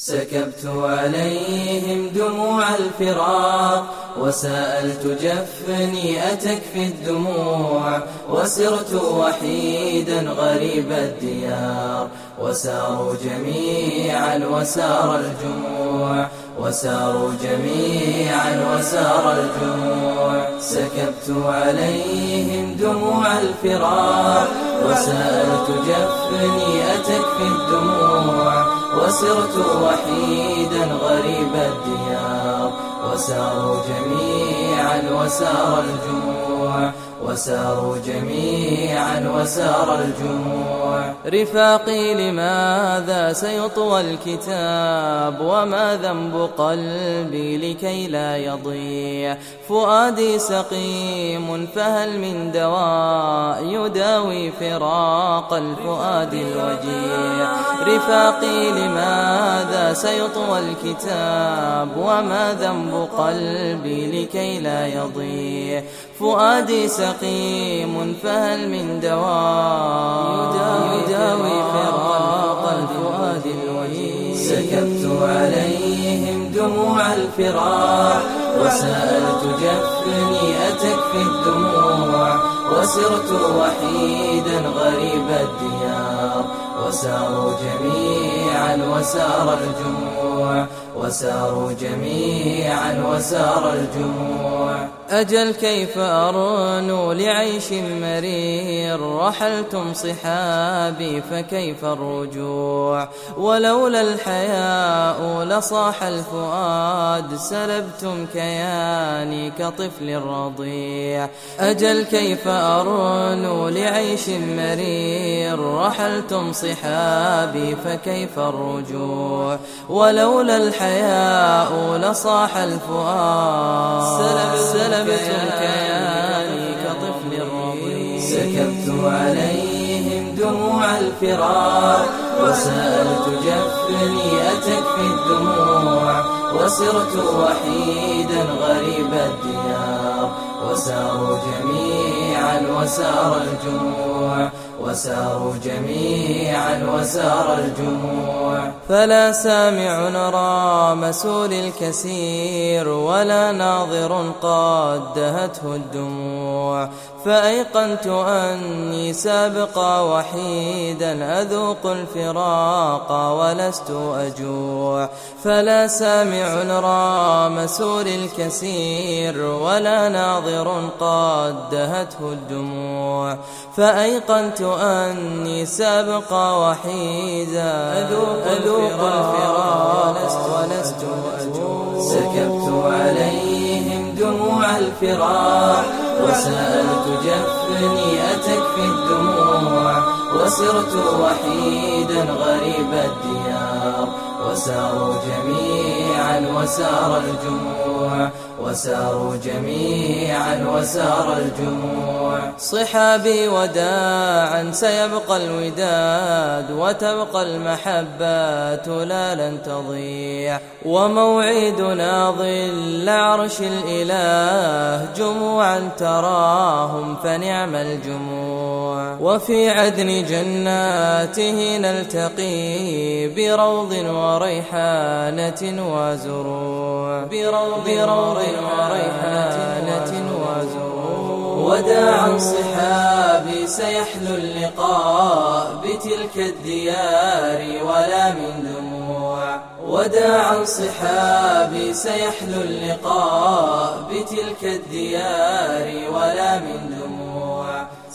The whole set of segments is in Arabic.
سكبت عليهم دموع الفراق وسألت جفني أتكفي الدموع وسرت وحيدا غريب الديار وساروا جميعا وسار الجموع. وساروا جميعا وسار الجموع. سكبت عليهم دموع الفراق وسألت جفني أتكفي الدموع. وسرت وحيدا غريب الديار. وساروا جميعا وسار الجموع. وساروا جميعا وسار الجموع. رفاقي لماذا سيطوى الكتاب؟ وما ذنب قلبي لكي لا يضيع؟ فؤادي سقيم فهل من دواء يداوي فراق الفؤاد الوجيع؟ رفاقي لماذا سيطوى الكتاب؟ وما ذنب قلبي لكي لا يضيع؟ فؤادي سقيم فهل من دواء؟ يداوي فراق الفؤاد الوجيع سكبت عليهم دموع الفراق وسألت جفني أتكفي الدموع وسرت وحيدا غريب الديار. وساروا جميعا وسار الجموع وساروا جميعا وسار الجموع. أجل كيف أرنو لعيش مرير؟ رحلتم صحابي فكيف الرجوع؟ ولولا الحياء لصاح الفؤاد سلبتم كياني كطفل رضيع. أجل كيف أرنو لعيش مرير؟ رحلتم صحابي فكيف الرجوع؟ ولولا الحياء لصاح الفؤاد سلب سلبتم كياني كطفل رضيع. سكبت عليهم دموع الفراق وسألت جفني أتكفي الدموع. وسرت وحيدا غريب الديار. وساروا جميعا وسار الجموع. وساروا جميعا وسار الجموع. فلا سامع رام سول الكثير ولا ناظر قد دهته الدموع. فأيقنت أني سابقا وحيدا أذوق الفراق ولست أجوع. فلا سامع رام سول الكثير ولا ناظر قد دهته الدموع. فأيقنت أني سابقا وحيدا أذوق, أذوق الفراق ولست أجوع. سكبت عليهم دموع الفراق وسألت جفني أتكفي الدموع وسرت وحيدا غريب الديار وساروا جميعا وسار الجموع. وساروا جميعا وسار الجموع. صحابي وداعا سيبقى الوداد وتبقى المحبات لا لن تضيع. وموعدنا ظل عرش الإله جموعا تراهم فنعم الجموع. وفي عدن جناته نلتقي بروض وريحانة وزروع. بروض, وريحانة وزروع. وداعا صحابي سيحلو اللقاء بتلك الديار ولا من دموع. وداعا صحابي سيحلو اللقاء بتلك الديار ولا من دموع.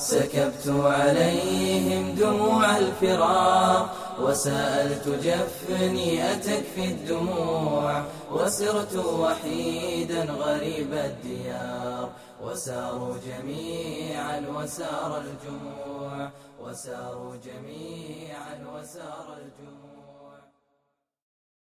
سكبت عليهم دموع الفراق وسألت جفني أتكفي الدموع وسرت وحيدا غريب الديار وساروا جميعا وسار الجموع وساروا جميعا وسار الجموع.